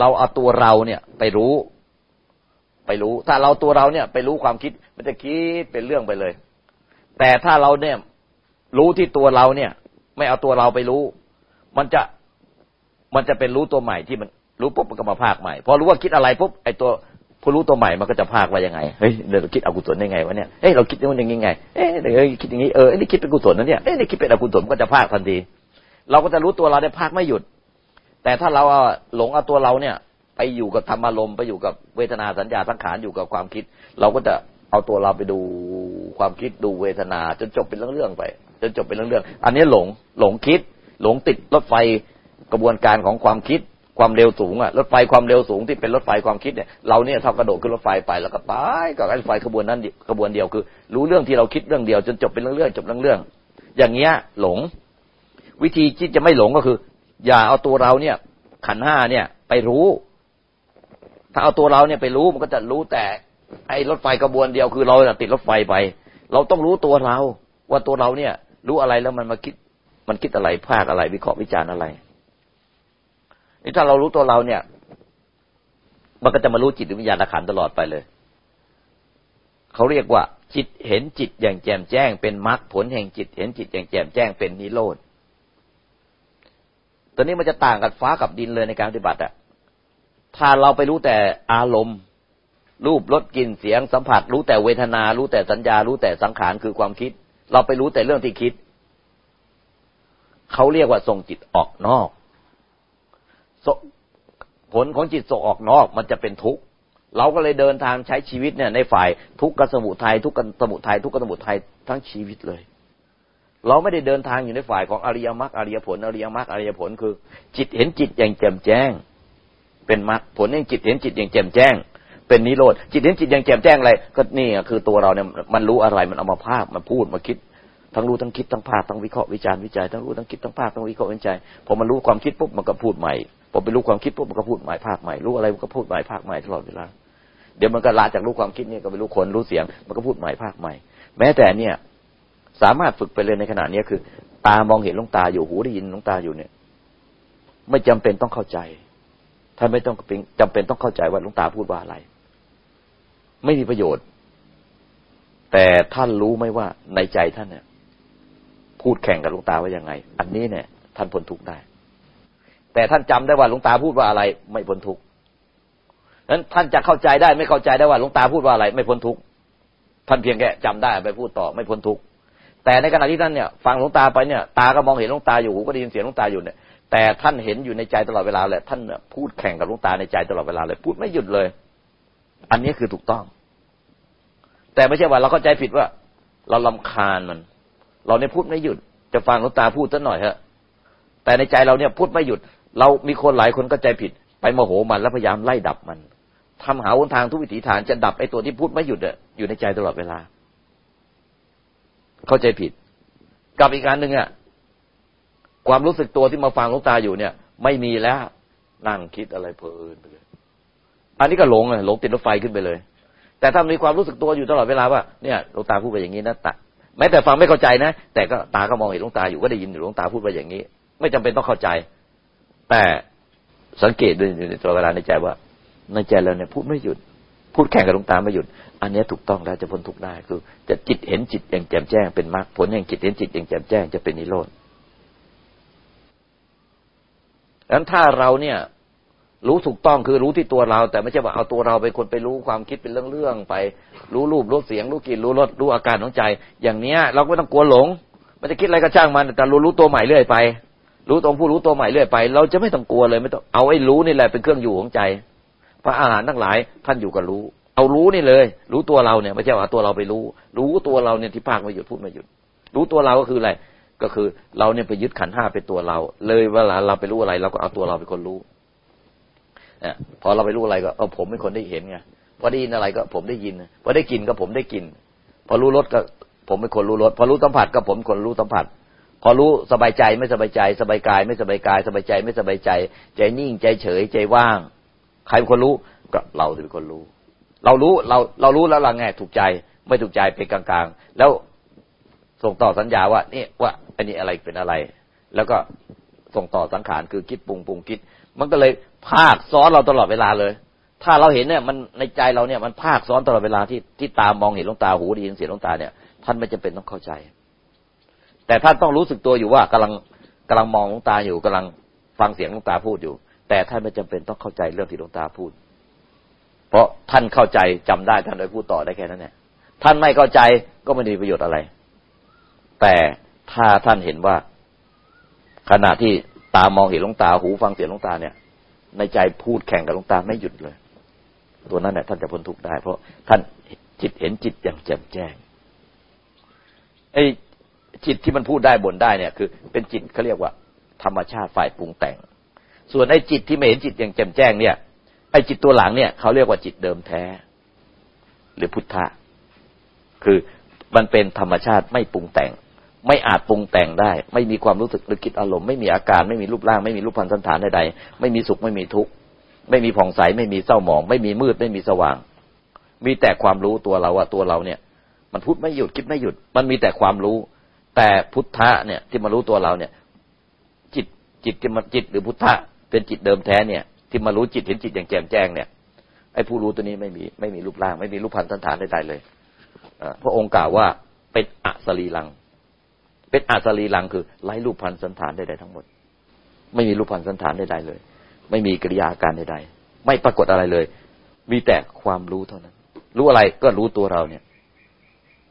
เราเอาตัวเราเนี่ยไปรู้ ไปรู้ ถ้าเราตัวเราเนี่ย ไปรู้ความคิดมันจะคิดเป็นเรื่องไปเลย แต่ถ้าเราเนี่ย รู้ที่ตัวเราเนี่ย ไม่เอาตัวเราไปรู้ มันจะมันจะเป็นรู้ตัวใหม่ที่มันรู้ปุ๊บมันก็มาภาคใหม่ พอรู้ว่าคิดอะไรปุ๊บไอ้ตัวผู้รู้ตัวใหม่มันก็จะภาคว่ายังไง เฮ้ยเดี๋ยวเราคิดอกุศลได้ไงวะเนี่ย เฮ้ยเราคิดอย่างนี้ไง เอ้ยเดี๋ยวคิดอย่างนี้ เออนี่คิดเป็นกุศลนะเนี่ย เอ้ยนี่คิดเป็นอกุศลก็จะภาคทันที เราก็จะรู้ตัวเราได้ภาคไม่หยุด แต่ถ้าเราหลงเอาตัวเราเนี่ย ไปอยู่กับธรรมารมไปอยู่กับเวทนาสัญญาสังขารอยู่กับความคิด เราก็จะเอาตัวเราไปดูความคิดดูเวทนาจนจบเป็นเรื่องๆไปจนจบเป็นเรื่องๆอันนี้หลงหลงคิด หลงติดรถไฟกระบวนการของความคิดความเร็วสูงอะรถไฟความเร็วสูงที่เป็นรถไฟความคิดเนี่ยเราเนี่ยเท่ากระโดดขึ้นรถไฟไปแล้วก็ไปกับรถไฟขบวนนั้นขบวนเดียวคือ รู้เรื่องที่เราคิดเรื่องเดียว จนจบเป็นเรื่องๆจบเรื่องๆอย่างเงี้ยหลง วิธีที่จะไม่หลงก็คือ อย่าเอาตัวเราเนี่ย ขันห้าเนี่ย ไปรู้ ถ้าเอาตัวเราเนี่ยไปรู้มันก็จะรู้แต่ ไอ้รถไฟขบวนเดียวคือเราติดรถไฟไป เราต้องรู้ตัวเรา ว่าตัวเราเนี่ย รู้อะไรแล้วมันมาคิด มันคิดอะไรภาคอะไร วิเคราะห์วิจารณ์อะไรนี่ถ้าเรารู้ตัวเราเนี่ย มันก็จะมารู้จิตวิญญาณขันตลอดไปเลยเขาเรียกว่า จิตเห็นจิตอย่างแจ่มแจ้งเป็นมรรคผลแห่งจิต เห็นจิตอย่างแจ่มแจ้งเป็นนิโรธ อนนี้มันจะต่างกับฟ้ากับดินเลยในการปฏิบัติอะถ้าเราไปรู้แต่อารมณ์ รูปรสกลิ่นเสียงสัมผัส รู้แต่เวทนา รู้แต่สัญญา รู้แต่สังขารคือความคิด เราไปรู้แต่เรื่องที่คิด เขาเรียกว่าส่งจิตออกนอกผลของจิตส่งออกนอกมันจะเป็นทุกข์เราก็เลยเดินทางใช้ชีวิตเนี่ยในฝ่ายทุกข์กสมุทัยทุกข์กสมุทัยทุกข์กสมุทัยทั้งชีวิตเลย เราไม่ได้เดินทางอยู่ในฝ่ายของอริยมรรคอริยผลอริยมรรคอริยผลคือ จิตเห็นจิตอย่างแจ่มแจ้ง เป็นมรรคผลแห่งจิตเห็นจิตอย่างแจ่มแจ้ง เป็นนิโรธจิตเห็นจิตอย่างแจ่มแจ้งอะไรก็นี่คือตัวเราเนี่ยมันรู้อะไรมันเอามาภาพมาพูดมาคิด ทั้งรู้ทั้งคิดทั้งภาคทั้งวิเคราะห์วิจารณ์วิจัยทั้งรู้ทั้งคิดทั้งภาคทั้งวิเคราะห์วิจัยพอมันรู้ความคิดปุ๊บมันก็พูดใหม่พอไปรู้ความคิดปุ๊บมันก็พูดใหม่ภาคใหม่รู้อะไรมันก็พูดใหม่ภาคใหม่ตลอดเวลาเดี๋ยวมันก็ลาจากรู้ความคิดเนี่ยก็ไปรู้คนรู้เสียง มันก็พูดใหม่ภาคใหม่ แม้แต่เนี่ย สามารถฝึกไปเลยในขณะนี้คือ ตามองเห็นลุงตาอยู่หูได้ยินลุงตาอยู่เนี่ย ไม่จำเป็นต้องเข้าใจท่านไม่ต้องจำเป็นต้องเข้าใจว่าลุงตาพูดว่าอะไร ไม่มีประโยชน์ แต่ท่านรู้ไหมว่าในใจท่านเนี่ย พูดแข่งกับลุงตาว่ายังไง อันนี้เนี่ย ท่านพ้นทุกข์ได้ แต่ท่านจำได้ว่าลงตาพูดว่าอะไร ไม่พ้นทุกข์นั้นท่านจะเข้าใจได้ ไม่เข้าใจได้ว่าลงตาพูดว่าอะไร ไม่พ้นทุกข์ท่านเพียงแค่จำได้ไปพูดต่อไม่พ้นทุกข์ แต่ในขณะที่ท่านเนี่ยฟังหลวงตาไปเนี่ยตาก็มองเห็นหลวงตาอยู่หูก็ได้ยินเสียงหลวงตาอยู่เนี่ยแต่ท่านเห็นอยู่ในใจตลอดเวลาเลยท่านพูดแข่งกับหลวงตาในใจตลอดเวลาเลย พูดไม่หยุดเลย อันนี้คือถูกต้อง แต่ไม่ใช่ว่าเราเข้าใจผิดว่า เราลำคาญมัน เราเนี่ยพูดไม่หยุด จะฟังหลวงตาพูดสักหน่อยฮะแต่ในใจเราเนี่ยพูดไม่หยุด เรามีคนหลายคนก็ใจผิด ไปโมโหมันแล้วพยายามไล่ดับมันทำหาวนทางทุกวิถีทางจะดับไอ้ตัวที่พูดไม่หยุดอยู่ในใจตลอดเวลา เข้าใจผิด กับอีกการหนึ่งอะความรู้สึกตัวที่มาฟังลูกตาอยู่เนี่ย ไม่มีแล้วนั่งคิดอะไรเพลินไปเลยอันนี้ก็หลงเลยหลงติดรถไฟขึ้นไปเลย แต่ถ้ามีความรู้สึกตัวอยู่ตลอดเวลาว่าเนี่ยลูกตาพูดไปอย่างนี้นะตาแม้แต่ฟังไม่เข้าใจนะ แต่ก็ตาก็มองเห็นลูกตาอยู่ก็ได้ยินอยู่ลูกตาพูดไปอย่างนี้ ไม่จำเป็นต้องเข้าใจ แต่สังเกตด้วยในตัวเวลาในใจว่า ในใจเราเนี่ยพูดไม่หยุด พูดแข่งกับลงตาไม่หยุด อันนี้ถูกต้องแล้วจะพ้นทุกข์ได้คือ จะจิตเห็นจิตอย่างแจ่มแจ้งเป็นมรรคผลแห่งจิตเห็นจิตอย่างแจ่มแจ้งจะเป็นนิโรธดังนั้นถ้าเราเนี่ย รู้ถูกต้องคือรู้ที่ตัวเรา แต่ไม่ใช่ว่าเอาตัวเราเป็นคนไปรู้ความคิดเป็นเรื่องๆไป รู้รูปรู้เสียง รู้กลิ่นรู้รสรู้อาการของใจ อย่างเนี้ย เราไม่ต้องกลัวหลง มันจะคิดอะไรก็ช่างมันแต่รู้รู้ตัวใหม่เรื่อยไป รู้ตรงผู้รู้ตัวใหม่เรื่อยไป เราจะไม่ต้องกลัวเลยไม่ต้องเอาไอ้รู้นี่แหละเป็นเครื่องอยู่ของใจ พระอาหารทั้งหลายท่านอยู่กับรู้ เอารู้นี่เลย รู้ตัวเราเนี่ยไม่ใช่ว่าตัวเราไปรู้ รู้ตัวเราเนี่ยที่ภาคไม่หยุดพูดไม่หยุด รู้ตัวเราก็คืออะไรก็คือเราเนี่ยไปยึดขันห้าเป็นตัวเรา เลยเวลาเราไปรู้อะไรเราก็เอาตัวเราเป็นคนรู้เนี่ยพอเราไปรู้อะไรก็เอาผมเป็นคนได้เห็นไงพอได้ยินอะไรก็ผมได้ยินพอได้กินก็ผมได้กิน พอรู้รสก็ผมเป็นคนรู้รสพอรู้สัมผัสก็ผมคนรู้สัมผัส พอรู้สบายใจไม่สบายใจ สบายกาย ไม่สบายกาย สบายใจ ไม่สบายใจ ใจนิ่งใจเฉยใจว่าง ใครเป็นคนรู้ก็เราเป็นคนรู้ เรารู้เราเรารู้แล้วเราไงถูกใจไม่ถูกใจเป็นกลางๆ แล้วส่งต่อสัญญาว่านี่ว่าอันนี้อะไรเป็นอะไร แล้วก็ส่งต่อสังขารคือคิดปรุงปรุงคิด มันก็เลยภาคซ้อนเราตลอดเวลาเลย ถ้าเราเห็นเนี่ยมันในใจเราเนี่ยมันภาคซ้อนตลอดเวลาที่ที่ตามองเห็นลงตาหูได้ยินเสียงลงตาเนี่ย ท่านไม่จำเป็นต้องเข้าใจ แต่ท่านต้องรู้สึกตัวอยู่ว่ากำลังกำลังมองลงตาอยู่กำลังฟังเสียงลงตาพูดอยู่ แต่ท่านไม่จำเป็นต้องเข้าใจเรื่องที่ลงตาพูด เพราะท่านเข้าใจจำได้ท่านเลยพูดต่อได้แค่นั้นแหละท่านไม่เข้าใจก็ไม่มีประโยชน์อะไร แต่ถ้าท่านเห็นว่า ขณะที่ตามองเห็นลงตาหูฟังเสียงลงตาเนี่ย ในใจพูดแข่งกับลงตาไม่หยุดเลย ตัวนั้นแหละท่านจะพ้นทุกข์ได้ เพราะท่านจิตเห็นจิตอย่างแจ่มแจ้งไอ้จิตที่มันพูดได้บ่นได้เนี่ย คือ เป็นจิตเขาเรียกว่า ธรรมชาติฝ่ายปรุงแต่ง ส่วนไอ้จิตที่ไม่เห็นจิตอย่างแจ่มแจ้งเนี่ย ไอ้จิตตัวหลังเนี่ยเขาเรียกว่าจิตเดิมแท้ หรือพุทธะ คือมันเป็นธรรมชาติไม่ปรุงแต่ง ไม่อาจปรุงแต่งได้ ไม่มีความรู้สึกหรือคิดอารมณ์ไม่มีอาการไม่มีรูปร่าง ไม่มีรูปพันธสันฐานใดๆไม่มีสุขไม่มีทุกข์ไม่มีผ่องใสไม่มีเศร้าหมอง ไม่มีมืดไม่มีสว่าง มีแต่ความรู้ตัวเราว่าตัวเราเนี่ย มันพูดไม่หยุดคิดไม่หยุด มันมีแต่ความรู้ แต่พุทธะเนี่ยที่มารู้ตัวเราเนี่ย จิตจิตที่มันจิตหรือพุทธะเป็นจิตเดิมแท้เนี่ย ที่มารู้จิตเห็นจิตอย่างแจ่มแจ้งเนี่ยไอ้ผู้รู้ตัวนี้ไม่มีไม่มีรูปร่าง ไม่มีรูปพันธ์สันฐานใดๆเลยพระองค์กล่าวว่าเป็นอสรีลัง เป็นอสรีลังคือไร้รูปพันธ์สันฐานใดๆทั้งหมด ไม่มีรูปพันธ์สันฐานใดๆเลย ไม่มีกิริยาการใดๆไม่ปรากฏอะไรเลย มีแต่ความรู้เท่านั้น รู้อะไรก็รู้ตัวเราเนี่ย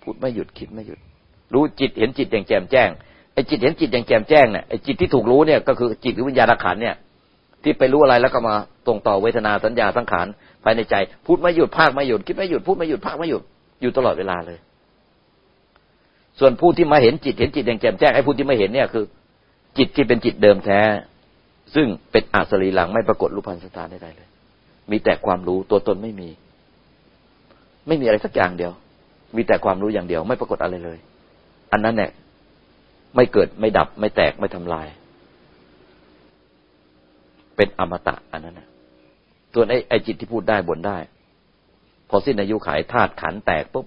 พูดไม่หยุดคิดไม่หยุด รู้จิตเห็นจิตอย่างแจ่มแจ้งไอ้จิตเห็นจิตอย่างแจ่มแจ้งเนี่ยไอ้จิตที่ถูกรู้เนี่ยก็คือจิตหรือวิญญาณขันเนี่ย ที่ไปรู้อะไรแล้วก็มาตรงต่อเวทนาสัญญาสังขารภายในใจ พูดไม่หยุดภาคไม่หยุดคิดไม่หยุดพูดไม่หยุดภาคไม่หยุดอยู่ตลอดเวลาเลย ส่วนผู้ที่มาเห็นจิตเห็นจิตอย่างแจ่มแจ้งไอ้ผู้ที่ไม่เห็นเนี่ยคือ จิตที่เป็นจิตเดิมแท้ ซึ่งเป็นอาสรีหลังไม่ปรากฏรูปพันธสถานใดๆเลย มีแต่ความรู้ตัวตนไม่มี ไม่มีอะไรสักอย่างเดียว มีแต่ความรู้อย่างเดียว ไม่ปรากฏอะไรเลย อันนั้นเนี่ยไม่เกิดไม่ดับไม่แตกไม่ทำลาย เป็นอมตะอันนั้นนะส่วนไอ้ไอจิตที่พูดได้บ่นได้ พอสิ้นอายุขัยธาตุขันแตกปุ๊บ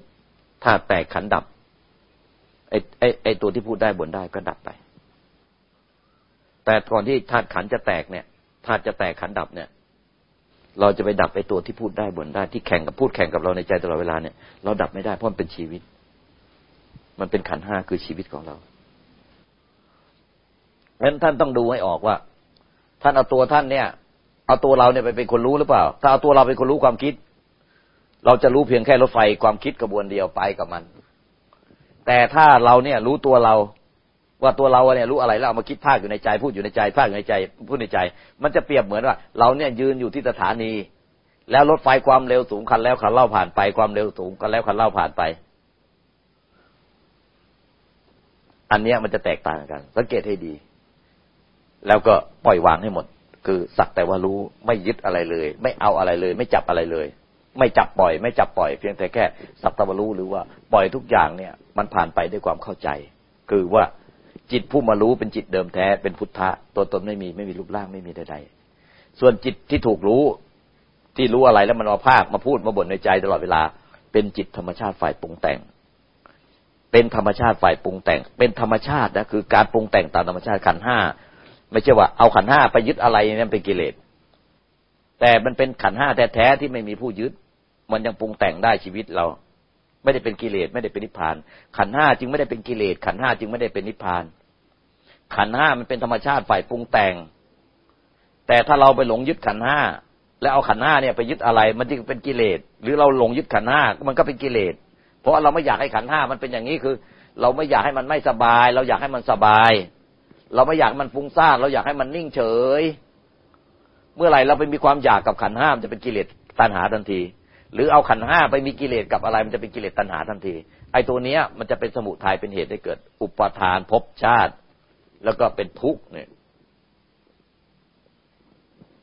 ธาตุแตกขันดับไอ้ไอ้ไอ้ตัวที่พูดได้บ่นได้ก็ดับไป แต่ก่อนที่ธาตุขันจะแตกเนี่ยธาตุจะแตกขันดับเนี่ย เราจะไปดับไอ้ตัวที่พูดได้บ่นได้ที่แข่งกับพูดแข่งกับเราในใจตลอดเวลาเนี่ยเราดับไม่ได้เพราะมันเป็นชีวิต มันเป็นขันห้าคือชีวิตของเราเพราะฉะนั้นท่านต้องดูให้ออกว่า ท่านเอาตัวท่านเนี่ย เอาตัวเราเนี่ยไปเป็นคนรู้หรือเปล่า ถ้าเอาตัวเราเป็นคนรู้ความคิด เราจะรู้เพียงแค่รถไฟความคิดกระบวนเดียวไปกับมัน แต่ถ้าเราเนี่ยรู้ตัวเราว่าตัวเราเนี่ยรู้อะไรแล้วเอามาคิดภาคอยู่ในใจ พูดอยู่ในใจ ภาคอยู่ในใจ พูดในใจ มันจะเปรียบเหมือนว่า เราเนี่ยยืนอยู่ที่สถานี แล้วรถไฟความเร็วสูงคันแล้วคันเล่าผ่านไปความเร็วสูงกันแล้วคันเล่าผ่านไป อันเนี้ยมันจะแตกต่างกัน สังเกตให้ดี แล้วก็ปล่อยวางให้หมด คือสักแต่ว่ารู้ไม่ยึดอะไรเลย ไม่เอาอะไรเลย ไม่จับอะไรเลย ไม่จับปล่อย ไม่จับปล่อยเพียงแต่แค่สักแต่วรู้หรือว่าปล่อยทุกอย่างเนี่ย มันผ่านไปด้วยความเข้าใจ คือว่าจิตผู้มารู้เป็นจิตเดิมแท้เป็นพุทธะตัวตนไม่มีไม่มีรูปร่างไม่มีใดๆส่วนจิตที่ถูกรู้ที่รู้อะไรแล้วมันมาภาคมาพูดมาบ่นในใจตลอดเวลา เป็นจิตธรรมชาติฝ่ายปรุงแต่ง เป็นธรรมชาติฝ่ายปรุงแต่ง เป็นธรรมชาตินะคือการปรุงแต่งตามธรรมชาติขันห้า ไม่ใช่ว่าเอาขันห้าไปยึดอะไรนั่นเป็นกิเลส แต่มันเป็นขันห้าแท้ๆที่ไม่มีผู้ยึด มันยังปรุงแต่งได้ชีวิตเรา ไม่ได้เป็นกิเลสไม่ได้เป็นนิพพาน ขันห้าจึงไม่ได้เป็นกิเลสขันห้าจึงไม่ได้เป็นนิพพาน ขันห้ามันเป็นธรรมชาติฝ่ายปรุงแต่ง แต่ถ้าเราไปหลงยึดขันห้าแล้วเอาขันห้าเนี่ยไปยึดอะไร มันจึงเป็นกิเลส หรือเราหลงยึดขันห้ามันก็เป็นกิเลส เพราะเราไม่อยากให้ขันห้ามันเป็นอย่างนี้คือ เราไม่อยากให้มันไม่สบาย เราอยากให้มันสบาย เราไม่อยากมันฟุ้งซ่านเราอยากให้มันนิ่งเฉย เมื่อไหร่เราไปมีความอยากกับขันห้ามจะเป็นกิเลสตัณหาทันที หรือเอาขันห้าไปมีกิเลสกับอะไร มันจะเป็นกิเลสตัณหาทันที ไอ้ตัวเนี้ย มันจะเป็นสมุทัยเป็นเหตุให้เกิด อุปทานภพชาติ แล้วก็เป็นทุกข์เนี่ย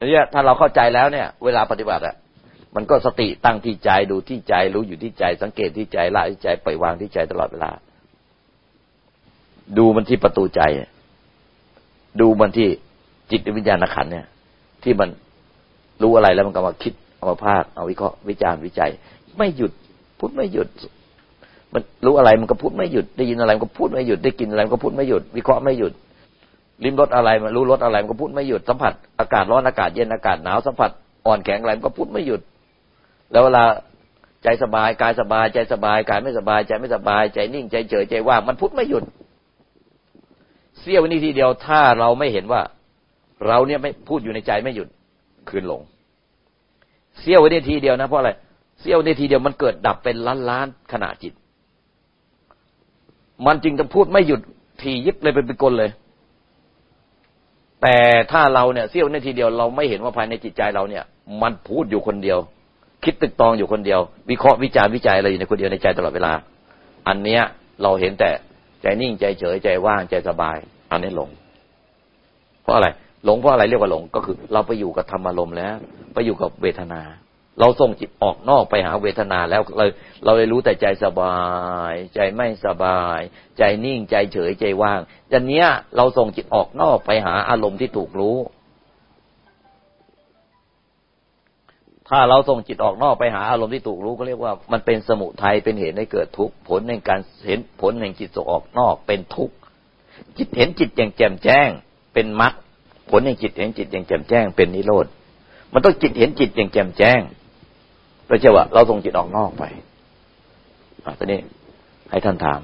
นี่ถ้าเราเข้าใจแล้วเนี่ย เวลาปฏิบัติอะมันก็สติตั้งที่ใจดูที่ใจรู้อยู่ที่ใจ สังเกตที่ใจละที่ใจปล่อยวางที่ใจตลอดเวลา ดูมันที่ประตูใจ ดูมันที่จิตวิญญาณขันเนี่ย ที่มันรู้อะไรแล้วมันก็มาคิดเอามาภาคเอาวิเคราะห์วิจารณ์วิจัย ไม่หยุดพูดไม่หยุด มันรู้อะไรมันก็พูดไม่หยุด ได้ยินอะไรมันก็พูดไม่หยุดได้กินอะไรมันก็พูดไม่หยุด วิเคราะห์ไม่หยุดลิ้มรสอะไรมันรู้รสอะไรมันก็พูดไม่หยุดสัมผัสอากาศร้อนอากาศเย็นอากาศหนาวสัมผัสอ่อนแข็งอะไรมันก็พูดไม่หยุด แล้วเวลาใจสบายกายสบายใจสบายกายไม่สบายใจไม่สบายใจนิ่งใจเฉยใจว่างมันพูดไม่หยุด เสี้ยววินาทีเดียวถ้าเราไม่เห็นว่า เราเนี่ยไม่พูดอยู่ในใจไม่หยุดคืนหลง เสี้ยววินาทีเดียวนะเพราะอะไรเสี้ยววินาทีเดียวมันเกิดดับเป็นล้านล้านขณะจิต มันจึงจะพูดไม่หยุดทียิบเลยเป็นเป็นกลเลย แต่ถ้าเราเนี่ยเสี้ยววินาทีเดียวเราไม่เห็นว่าภายในจิตใจเราเนี่ย มันพูดอยู่คนเดียว คิดตึกตองอยู่คนเดียว วิเคราะห์วิจารณ์วิจัยอะไรอยู่ในคนเดียวในใจตลอดเวลา อันเนี้ยเราเห็นแต่ ใจนิ่งใจเฉยใจว่างใจสบาย อันนี้หลง เพราะอะไร หลงเพราะอะไรเรียกว่าหลง ก็คือ เราไปอยู่กับธรรมอารมณ์แล้ว ไปอยู่กับเวทนา เราส่งจิตออกนอกไปหาเวทนาแล้วเราเราเลยรู้แต่ใจสบาย ใจไม่สบาย ใจนิ่งใจเฉยใจว่างจันเนี้ยเราส่งจิตออกนอกไปหาอารมณ์ที่ถูกรู้ ถ้าเราส่งจิตออกนอกไปหาอารมณ์ที่ถูกรู้ก็เรียกว่ามันเป็นสมุทัยเป็นเหตุให้เกิดทุกข์ผลในการเห็นผลแห่งจิตส่งออกนอกเป็นทุกข์จิตเห็นจิตอย่างแจ่มแจ้ง เป็นมรรคผลแห่งจิตเห็นจิตอย่างแจ่มแจ้ง เป็นนิโรธมันต้องจิตเห็นจิตอย่างแจ่มแจ้งไม่ใช่ว่าเราส่งจิตออกนอกไปอะตอนนี้ให้ท่านถาม